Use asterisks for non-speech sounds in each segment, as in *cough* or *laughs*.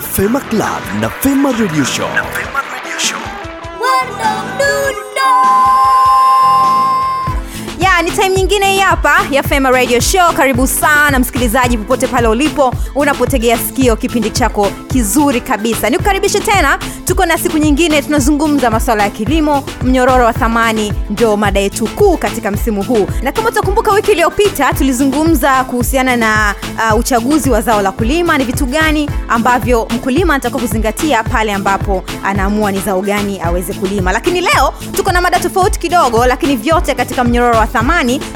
Fema Club na Fema Radio Show. Ni time nyingine hii hapa ya fema radio show. Karibu sana msikilizaji popote pale ulipo unapotegea sikio kipindi chako kizuri kabisa. Nikukaribishe tena tuko na siku nyingine tunazungumza masuala ya kilimo mnyororo wa thamani ndio mada yetu kuu katika msimu huu. Na kama utakumbuka wiki iliyopita tulizungumza kuhusiana na uh, uchaguzi wa zao la kulima ni vitu gani ambavyo mkulima anatakiwa kuzingatia pale ambapo anaamua ni zao gani aweze kulima. Lakini leo tuko na mada tofauti kidogo lakini vyote katika mnyororo wa thamani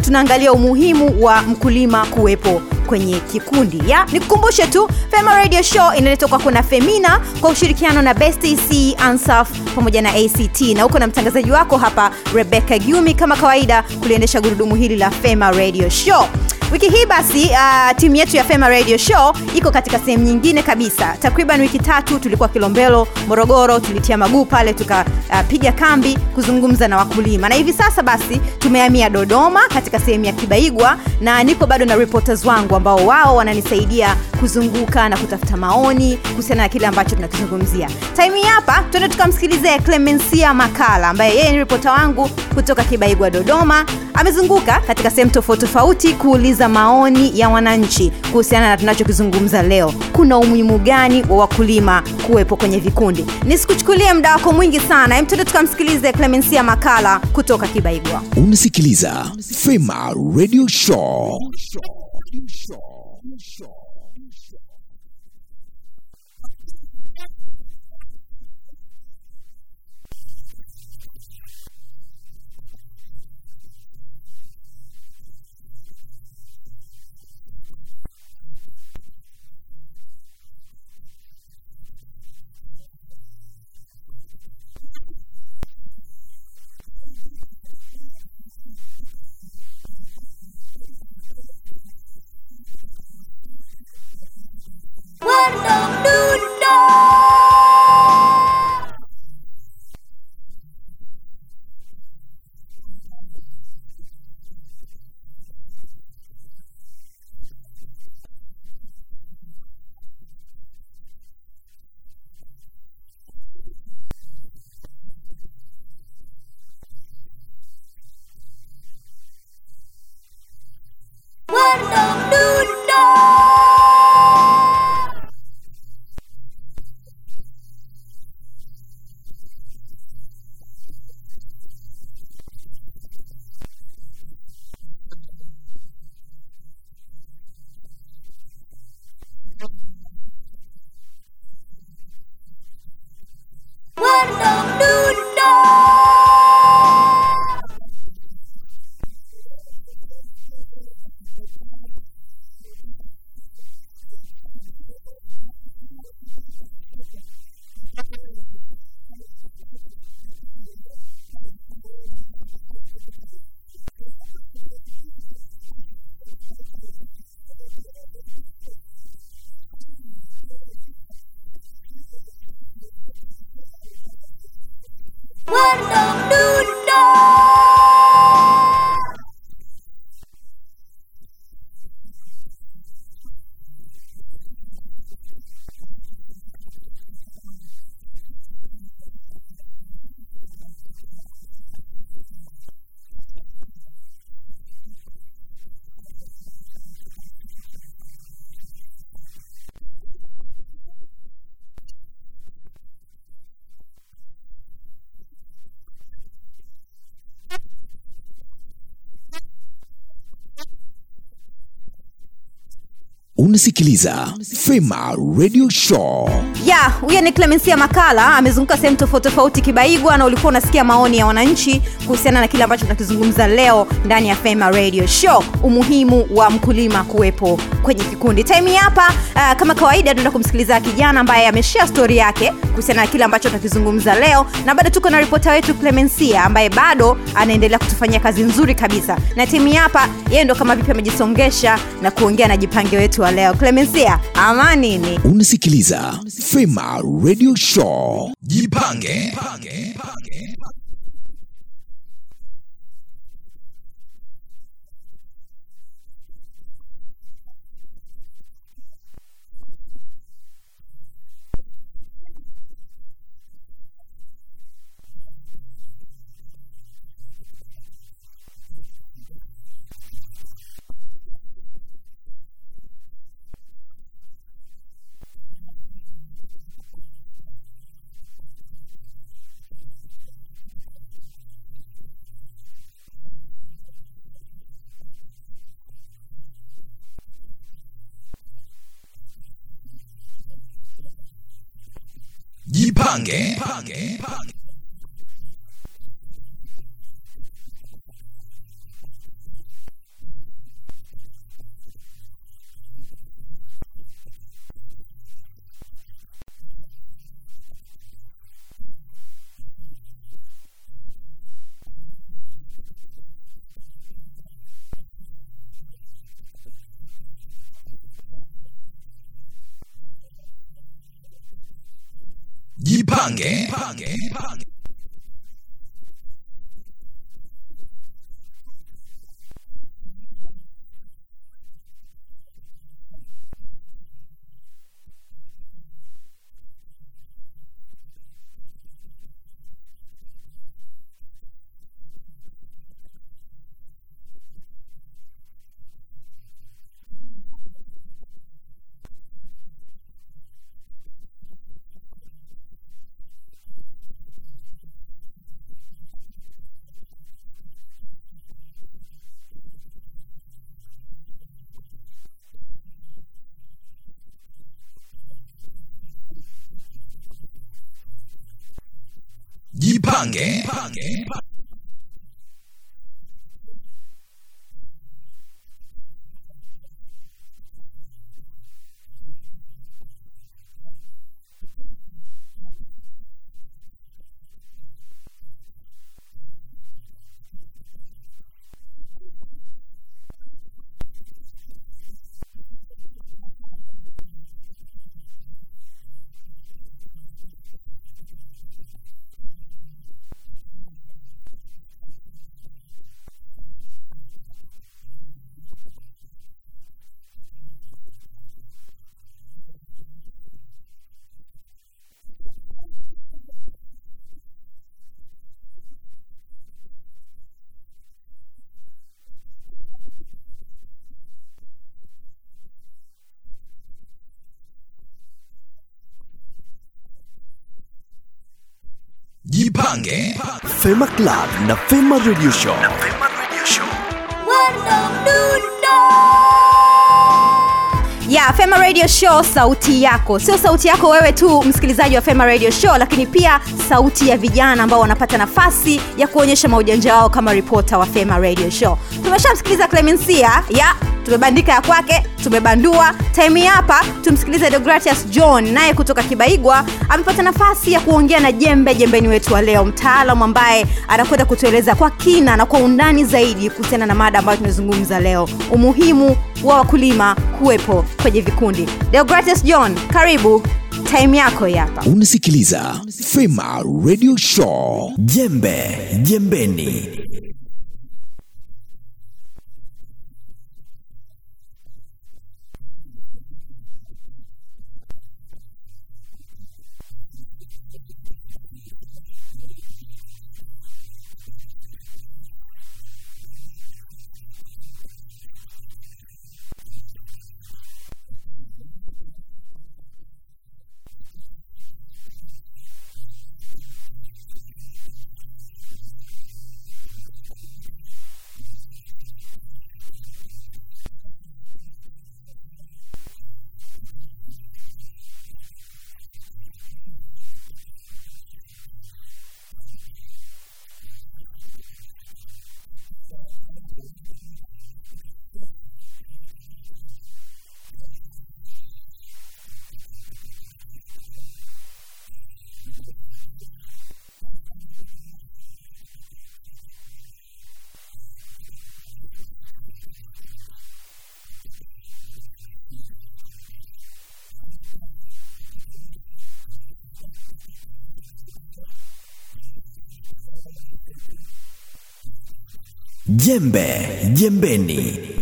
tunaangalia umuhimu wa mkulima kuwepo kwenye kikundi. Ya nikukumbushe tu fema radio show inaletwa kwako na femina kwa ushirikiano na bestc ansaf pamoja na act na huko na mtangazaji wako hapa rebecca gumi kama kawaida kuliendesha gurudumu hili la fema radio show wiki hii basi uh, timu yetu ya fema radio show iko katika sehemu nyingine kabisa. Takriban wiki tatu tulikuwa kilombelo morogoro tulitia maguu pale tukapiga uh, kambi kuzungumza na wakulima. Na hivi sasa basi tumehamia dodoma katika sehemu ya kibaigwa na niko bado na reporters wangu ambao wao wananisaidia kuzunguka na kutafuta maoni kuhusiana na kile ambacho tunakizungumzia. Time hapa tuende tukamsikilize clemencia makala ambaye yeye ni ripota wangu kutoka kibaigwa dodoma. Amezunguka katika sehemu tofauti tofauti kuuliza maoni ya wananchi kuhusiana na tunachokizungumza leo. Kuna umuhimu gani wa wakulima kuwepo kwenye vikundi? Nisikuchukulie muda wako mwingi sana. Hem, tukamsikilize clemencia makala kutoka kibaigwa. Unasikiliza Fema Radio Show. Unasikiliza Fema Radio Show. ya huyo ni clemencia makala amezunguka sehemu tofauti tofauti kibaigwa na ulikuwa unasikia maoni ya wananchi kuhusiana na kile ambacho tunakizungumza leo ndani ya fema radio show umuhimu wa mkulima kuwepo kwenye kikundi time hii hapa uh, kama kawaida tunaenda kumsikiliza kijana ambaye ameshia stori yake kuhusiana na kile ambacho tunakizungumza leo na bado tuko na ripota wetu clemencia ambaye bado anaendelea kutufanyia kazi nzuri kabisa na timu hapa yeye ndo kama vipi amejisongesha na kuongea na jipange wetu wa leo clemencia amanini Unasikiliza Fema Radio Show. Jipange. Jipange. Jipange. Jipange. Pange. Pange. Pange. 팡게. 팡게. 팡게. Pangge. Pangge. Jipange. Fema Club na Fema Radio Show. na Fema Radio Show. ya fema radio show sauti yako sio sauti yako wewe tu msikilizaji wa fema radio show lakini pia sauti ya vijana ambao wanapata nafasi ya kuonyesha maujanja wao kama ripota wa fema radio show tumeshamsikiliza clemencia ya tumebandika ya kwake tumebandua time hapa tumsikilize deogratius john naye kutoka kibaigwa amepata nafasi ya kuongea na jembe jembeni wetu wa leo. Mtaalamu ambaye anakwenda kutueleza kwa kina na kwa undani zaidi kuhusiana na mada ambayo tumezungumza leo. Umuhimu wa wakulima kuwepo kwenye vikundi. Deogratius john karibu. Time yako hapa. Unasikiliza Fema Radio Show. Jembe jembeni. Jembe jembeni.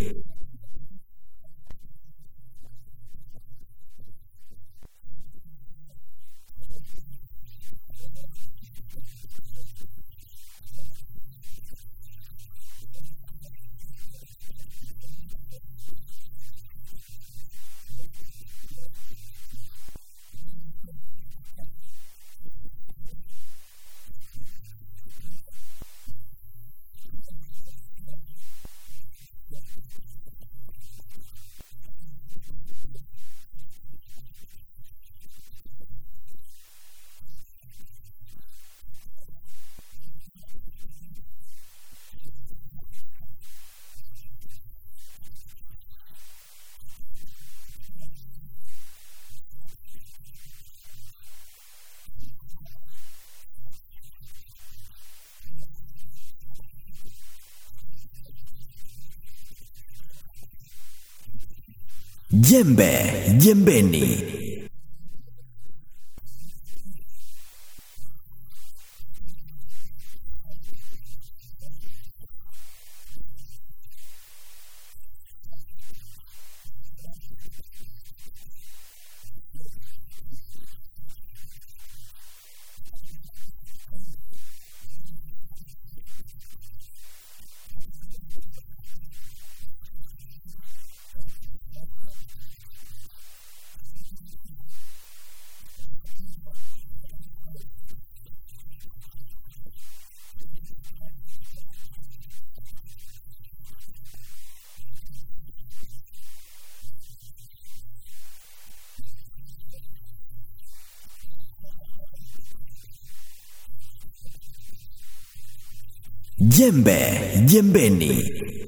Jembe jembeni. Jembe jembeni.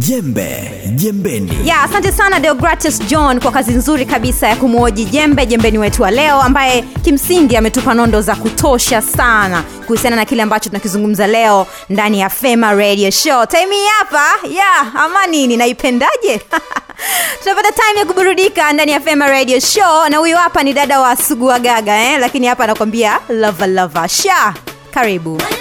Jembe jembeni. ya yeah, asante sana deogratis john kwa kazi nzuri kabisa ya kumwoji jembe jembeni wetu wa leo ambaye kimsingi ametupa nondo za kutosha sana kuhusiana na kile ambacho tunakizungumza leo ndani ya fema radio show taimi hapa ya ama nini naipendaje *laughs* tunapata time ya kuburudika ndani ya fema radio show na huyu hapa ni dada wa suguagaga eh? lakini hapa anakuambia lava lava sha karibu Oh,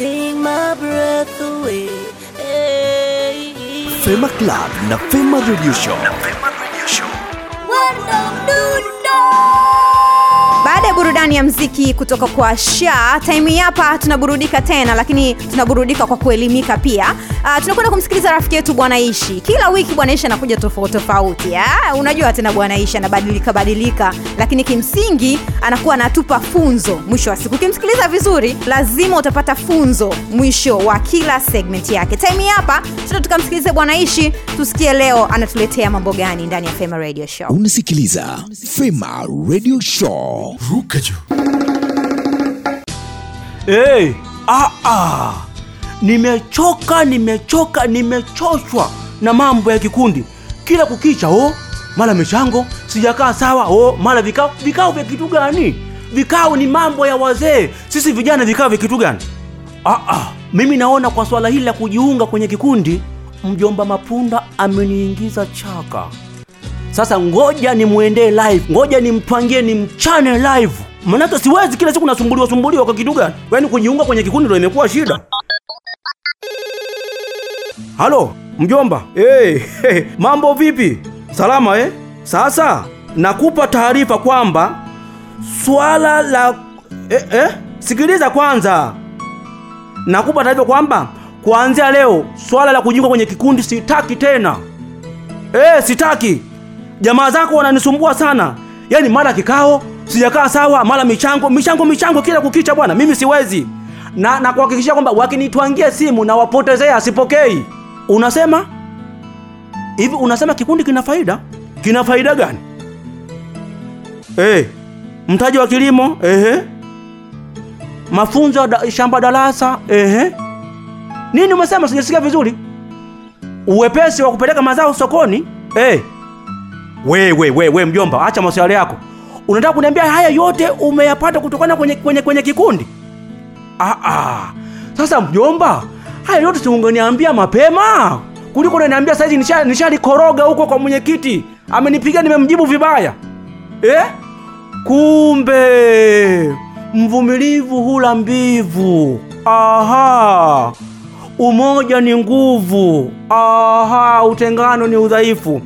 take my breath away. Fema Club na Fema Radio Show. Fema Radio Show. Burudani ya mziki kutoka kwa sha. Time hapa tunaburudika tena lakini tunaburudika kwa kuelimika pia. Uh, tunakwenda kumsikiliza rafiki yetu bwana ishi. Kila wiki bwana ishi anakuja tofauti tofauti unajua tena bwana ishi anabadilika badilika lakini kimsingi anakuwa anatupa funzo mwisho wa siku. Ukimsikiliza vizuri lazima utapata funzo mwisho wa kila segment yake. Time hapa tuna tukamsikilize bwana ishi tusikie leo anatuletea mambo gani ndani ya fema radio show. Unasikiliza Fema Radio Show. Ruka juu. Hey, ah, ah. Nimechoka, nimechoka, nimechoshwa na mambo ya kikundi. Kila kukicha oh, mara michango sijakaa sawa oh, mara vikao. Vikao vya kitu gani? Vikao ni mambo ya wazee. Sisi vijana vikao vya kitu gani? Ah, ah. Mimi naona kwa swala hili la kujiunga kwenye kikundi, mjomba Mapunda ameniingiza chaka. Sasa ngoja nimwendee live, ngoja nimtwangie, nimchane live, manake siwezi kila siku nasumbuliwa sumbuliwa kwa kitu gani? Yaani kujiunga kwenye kikundi ndio imekuwa shida. Halo mjomba, hey, hey, mambo vipi? Salama eh? Sasa nakupa taarifa kwamba swala la eh, eh, sikiliza kwanza nakupa taarifa kwamba kuanzia leo swala la kujiunga kwenye kikundi sitaki tena. Eh, sitaki. Jamaa zako wananisumbua sana. Yaani mara kikao sijakaa sawa, mara michango, michango, michango kila kukicha bwana. Mimi siwezi. Na na kuhakikishia kwamba wakinitwangia simu na wapotezea asipokei. Unasema? Hivi unasema kikundi kina faida? Kina faida gani? Eh, mtaji wa kilimo, ehe. Mafunzo da, shamba darasa, ehe. Nini umesema sijasikia vizuri? Uwepesi wa kupeleka mazao sokoni? Eh. We we we we mjomba, acha maswali yako. Unataka kuniambia haya yote umeyapata kutokana kwenye kwenye kwenye kikundi? Ah ah. Sasa mjomba, haya yote siungeniambia mapema kuliko naniambia saizi nishalikoroga nisha huko kwa mwenyekiti. Amenipiga nimemjibu vibaya. Eh? Kumbe mvumilivu hula mbivu. Aha. Umoja ni nguvu. Aha, utengano ni udhaifu.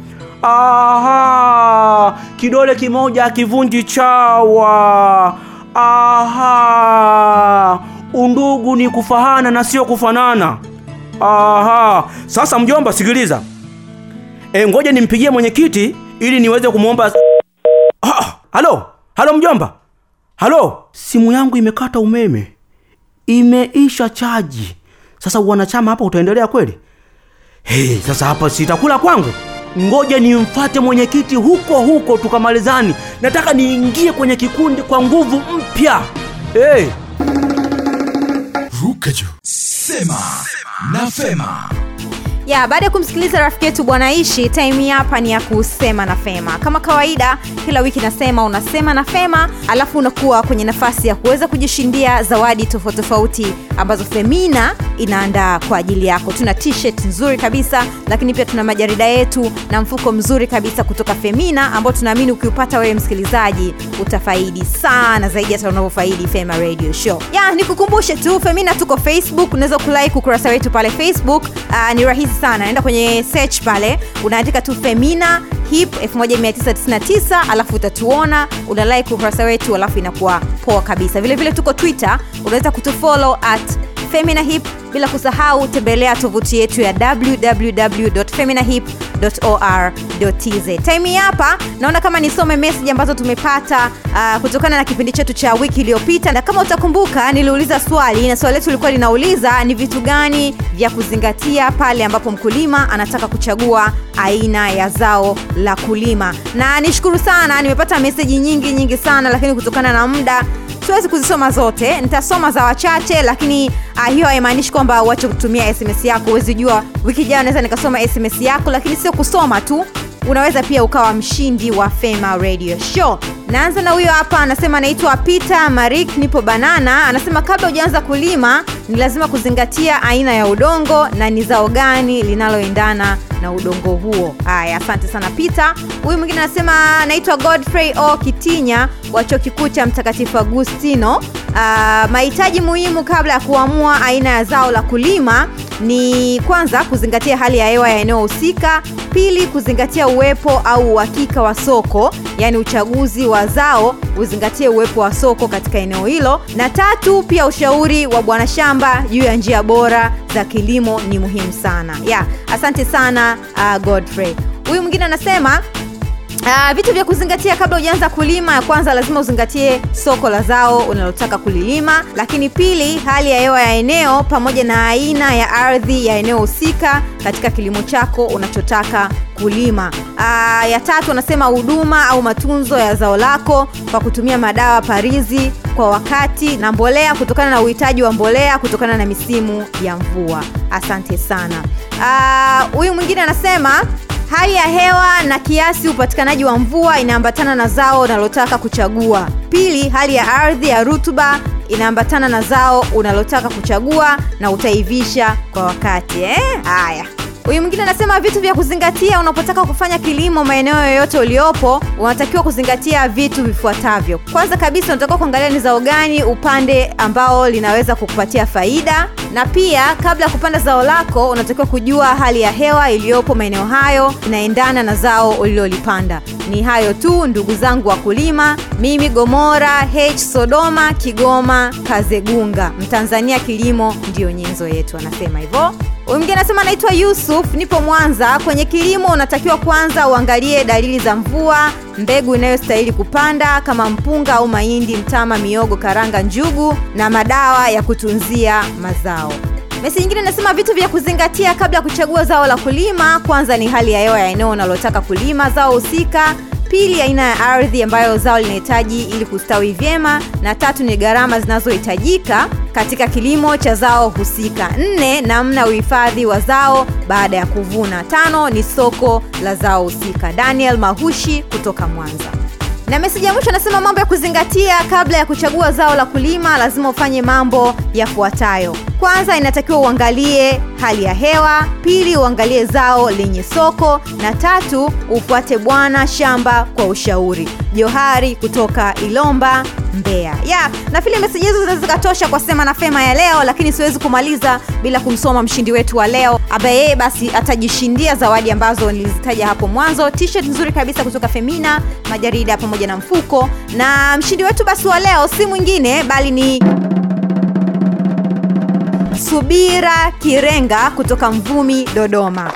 Aha, kidole kimoja akivunji chawa. Aha, undugu ni kufahana na sio kufanana. Aha, sasa mjomba, sikiliza. E, ngoja nimpigie mwenyekiti ili niweze kumwomba. Halo, halo mjomba, halo. Simu yangu imekata umeme, imeisha chaji. Sasa wanachama hapa utaendelea kweli? Hey, sasa hapa sitakula kwangu. Ngoja nimfate mwenyekiti huko huko tukamalizani. Nataka niingie kwenye kikundi kwa nguvu mpya. Hey. Ruka juu. Sema na Fema. Ya baada ya kumsikiliza rafiki yetu bwana ishi time hapa ni ya kusema na fema. Kama kawaida kila wiki nasema unasema na fema alafu unakuwa kwenye nafasi ya kuweza kujishindia zawadi tofauti tofauti ambazo femina inaandaa kwa ajili yako. Tuna t-shirt nzuri kabisa lakini pia tuna majarida yetu na mfuko mzuri kabisa kutoka femina ambao tunaamini ukiupata wewe msikilizaji utafaidi sana zaidi hata unavyofaidi fema radio show. Ya nikukumbushe tu femina tuko facebook unaweza kulike ukurasa wetu pale facebook. Uh, ni rahisi sana. Naenda kwenye search pale unaandika tu femina hip 1999 alafu utatuona una like ukurasa wetu alafu inakuwa poa kabisa. Vile vile tuko twitter unaweza kutufollow at femina hip bila kusahau tembelea tovuti yetu ya www.feminahip.or.tz time hapa naona kama nisome meseji ambazo tumepata uh, kutokana na kipindi chetu cha wiki iliyopita. Na kama utakumbuka niliuliza swali na swali letu lilikuwa linauliza ni vitu gani vya kuzingatia pale ambapo mkulima anataka kuchagua aina ya zao la kulima? Na nishukuru sana nimepata meseji nyingi nyingi sana lakini kutokana na muda siwezi kuzisoma zote nitasoma za wachache lakini uh, hiyo haimaanishi kwamba uache kutumia sms yako. Huwezi jua wiki ijayo naweza nikasoma sms yako lakini sio kusoma tu unaweza pia ukawa mshindi wa fema radio show. Naanza na huyo hapa anasema anaitwa peter marik nipo banana. Anasema kabla hujaanza kulima ni lazima kuzingatia aina ya udongo na ni zao gani linaloendana na udongo huo. Haya asante sana peter. Huyu mwingine anasema anaitwa godfrey o. Kitinya wa chuo kikuu cha mtakatifu agustino. Uh, mahitaji muhimu kabla ya kuamua aina ya zao la kulima ni kwanza kuzingatia hali ya hewa ya eneo husika pili kuzingatia uwepo au uhakika wa soko yaani uchaguzi wa zao uzingatie uwepo wa soko katika eneo hilo na tatu pia ushauri wa bwana shamba juu ya njia bora za kilimo ni muhimu sana. Ya asante sana uh, godfrey. Huyu mwingine anasema Uh, vitu vya kuzingatia kabla hujaanza kulima ya kwanza lazima uzingatie soko la zao unalotaka kulilima lakini pili hali ya hewa ya eneo pamoja na aina ya ardhi ya eneo husika katika kilimo chako unachotaka kulima. Uh, ya tatu anasema huduma au matunzo ya zao lako kwa kutumia madawa parizi kwa wakati na mbolea kutokana na uhitaji wa mbolea kutokana na misimu ya mvua. Asante sana. Huyu uh, mwingine anasema hali ya hewa na kiasi upatikanaji wa mvua inaambatana na zao unalotaka kuchagua pili hali ya ardhi ya rutuba inaambatana na zao unalotaka kuchagua na utaivisha kwa wakati haya eh? Huyu mwingine anasema vitu vya kuzingatia unapotaka kufanya kilimo maeneo yoyote uliopo unatakiwa kuzingatia vitu vifuatavyo. Kwanza kabisa unatakiwa kuangalia ni zao gani upande ambao linaweza kukupatia faida. Na pia kabla ya kupanda zao lako unatakiwa kujua hali ya hewa iliyopo maeneo hayo inaendana na zao ulilolipanda. Ni hayo tu ndugu zangu wakulima. Mimi gomora h sodoma kigoma kazegunga. Mtanzania kilimo ndiyo nyenzo yetu anasema hivyo mwingine anasema anaitwa yusuf nipo mwanza. Kwenye kilimo unatakiwa kwanza uangalie dalili za mvua mbegu inayostahili kupanda kama mpunga au mahindi mtama miogo karanga njugu na madawa ya kutunzia mazao. Mesi nyingine inasema vitu vya kuzingatia kabla ya kuchagua zao la kulima. Kwanza ni hali ya hewa ya eneo unalotaka kulima. Zao husika pili aina ya ardhi ambayo zao linahitaji ili kustawi vyema na tatu ni gharama zinazohitajika katika kilimo cha zao husika. Nne namna uhifadhi wa zao baada ya kuvuna. Tano ni soko la zao husika. Daniel mahushi kutoka mwanza na meseji ya mwisho anasema mambo ya kuzingatia kabla ya kuchagua zao la kulima lazima ufanye mambo yafuatayo. Kwanza inatakiwa uangalie hali ya hewa. Pili uangalie zao lenye soko. Na tatu ufuate bwana shamba kwa ushauri. Johari kutoka ilomba mbea nafikiri meseji hizo zinaweza zikatosha kwa sema na fema ya leo lakini siwezi kumaliza bila kumsoma mshindi wetu wa leo ambaye yeye basi atajishindia zawadi ambazo nilizitaja hapo mwanzo. T-shirt nzuri kabisa kutoka femina majarida pamoja na mfuko. Na mshindi wetu basi wa leo si mwingine bali ni subira kirenga kutoka mvumi dodoma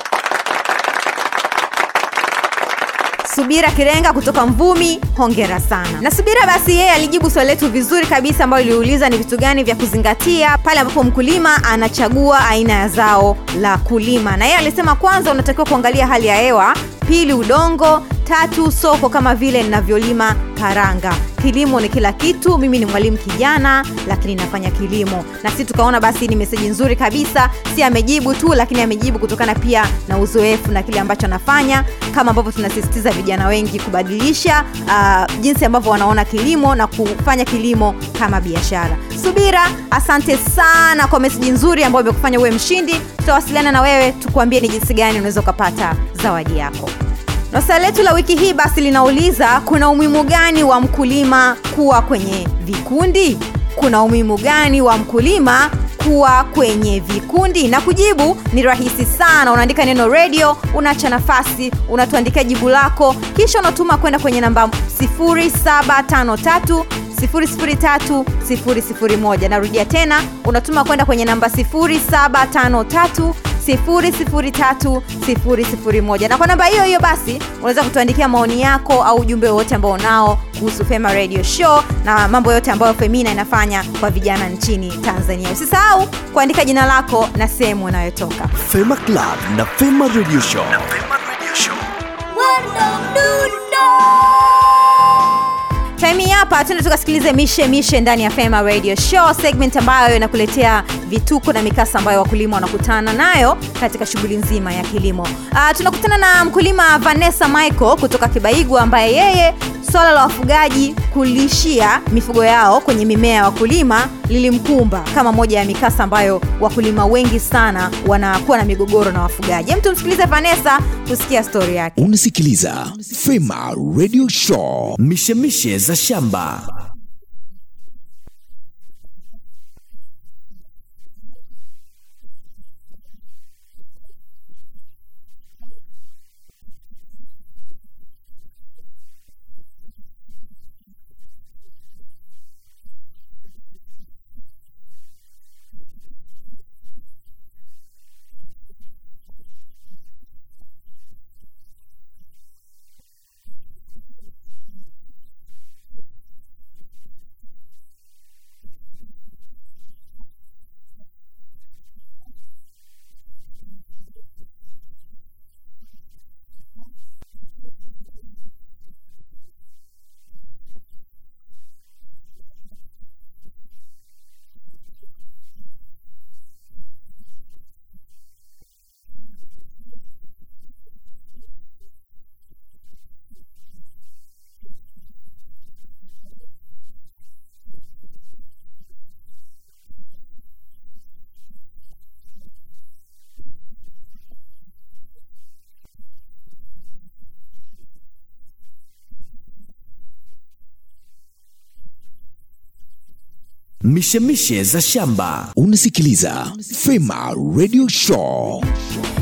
subira kirenga kutoka mvumi hongera sana. Na subira basi yeye alijibu swali letu vizuri kabisa ambayo iliuliza ni vitu gani vya kuzingatia pale ambapo mkulima anachagua aina ya zao la kulima. Na yeye alisema kwanza unatakiwa kuangalia hali ya hewa pili udongo tatu soko kama vile ninavyolima karanga. Kilimo ni kila kitu mimi ni mwalimu kijana lakini nafanya kilimo. Na si tukaona basi ni meseji nzuri kabisa si amejibu tu lakini amejibu kutokana pia na uzoefu na kile ambacho anafanya kama ambavyo tunasisitiza vijana wengi kubadilisha uh, jinsi ambavyo wanaona kilimo na kufanya kilimo kama biashara. Subira asante sana kwa meseji nzuri ambayo imekufanya uwe mshindi. Tutawasiliana na wewe tukuambie ni jinsi gani unaweza ukapata zawadi yako na swali letu la wiki hii basi linauliza kuna umuhimu gani wa mkulima kuwa kwenye vikundi? Kuna umuhimu gani wa mkulima kuwa kwenye vikundi? Na kujibu ni rahisi sana. Unaandika neno radio unaacha nafasi unatuandikia jibu lako. Kisha unatuma kwenda kwenye namba 753 003 narudia tena unatuma kwenda kwenye namba 753 003 na kwa namba hiyo hiyo basi unaweza kutuandikia maoni yako au ujumbe wowote ambao unao kuhusu fema radio show na mambo yote ambayo femina inafanya kwa vijana nchini tanzania. Usisahau kuandika jina lako na sehemu unayotoka. Fema Club na Fema Radio Show. time hii hapa tuende tukasikilize mishe mishe ndani ya fema radio show segment ambayo inakuletea vituko na mikasa ambayo wakulima wanakutana nayo katika shughuli nzima ya kilimo. Uh, tunakutana na mkulima vanessa michael kutoka kibaigwa ambaye yeye swala la wafugaji kulishia mifugo yao kwenye mimea ya wakulima lilimkumba kama moja ya mikasa ambayo wakulima wengi sana wanakuwa na migogoro na wafugaji. Hem tumsikilize vanessa kusikia stori yake. Unasikiliza fema radio show. Mishemishe za shamba. Mishemishe za shamba unasikiliza Fema Radio Show.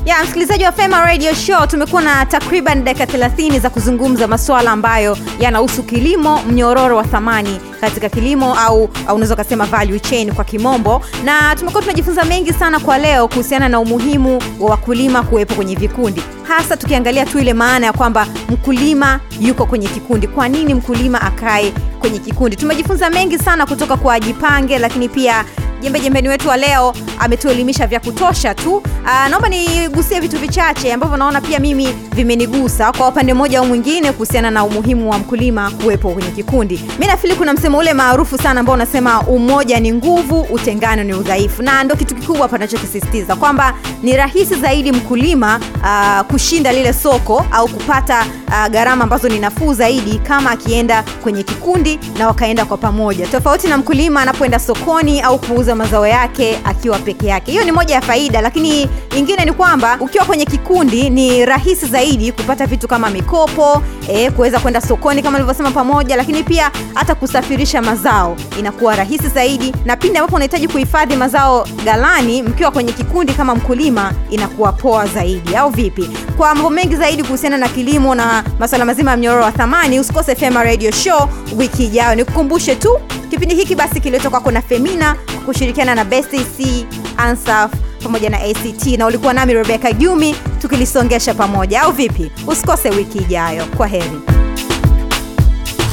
Ya msikilizaji wa fema radio show tumekuwa na takriban dakika 30 za kuzungumza masuala ambayo yanahusu kilimo mnyororo wa thamani katika kilimo au, unaweza ukasema value chain kwa kimombo. Na tumekuwa tunajifunza mengi sana kwa leo kuhusiana na umuhimu wa wakulima kuwepo kwenye vikundi. Hasa tukiangalia tu ile maana ya kwamba mkulima yuko kwenye kikundi. Kwa nini mkulima akae kwenye kikundi? Tumejifunza mengi sana kutoka kwa jipange lakini pia jembe jembeni wetu wa leo ametuelimisha vya kutosha tu. Uh, naomba nigusie vitu vichache ambavyo naona pia mimi vimenigusa kwa upande mmoja au mwingine kuhusiana na umuhimu wa mkulima kuwepo kwenye kikundi. Mi nafili kuna msemo ule maarufu sana ambao unasema umoja ni nguvu utengano ni udhaifu. Na ndo kitu kikubwa hapa nachokisisitiza kwamba ni rahisi zaidi mkulima uh, kushinda lile soko au kupata uh, gharama ambazo ni nafuu zaidi kama akienda kwenye kikundi na wakaenda kwa pamoja. Tofauti na mkulima anapoenda sokoni au kuuza mazao yake akiwa peke yake. Hiyo ni moja ya faida lakini ingine ni kwamba ukiwa kwenye kikundi ni rahisi zaidi kupata vitu kama mikopo e, kuweza kwenda sokoni kama nilivyosema pamoja lakini pia hata kusafirisha mazao inakuwa rahisi zaidi. Na pindi ambapo unahitaji kuhifadhi mazao galani mkiwa kwenye kikundi kama mkulima inakuwa poa zaidi. Au vipi? Kwa mambo mengi zaidi kuhusiana na kilimo na masuala mazima ya mnyororo wa thamani usikose fema radio show wiki ijayo. Nikukumbushe tu kipindi hiki basi kililetwa kwako na femina kushirikiana na bestc ansaf pamoja na act na ulikuwa nami rebeka jumi tukilisongesha pamoja. Au vipi? Usikose wiki ijayo. Kwa heri.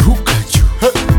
Ruka juu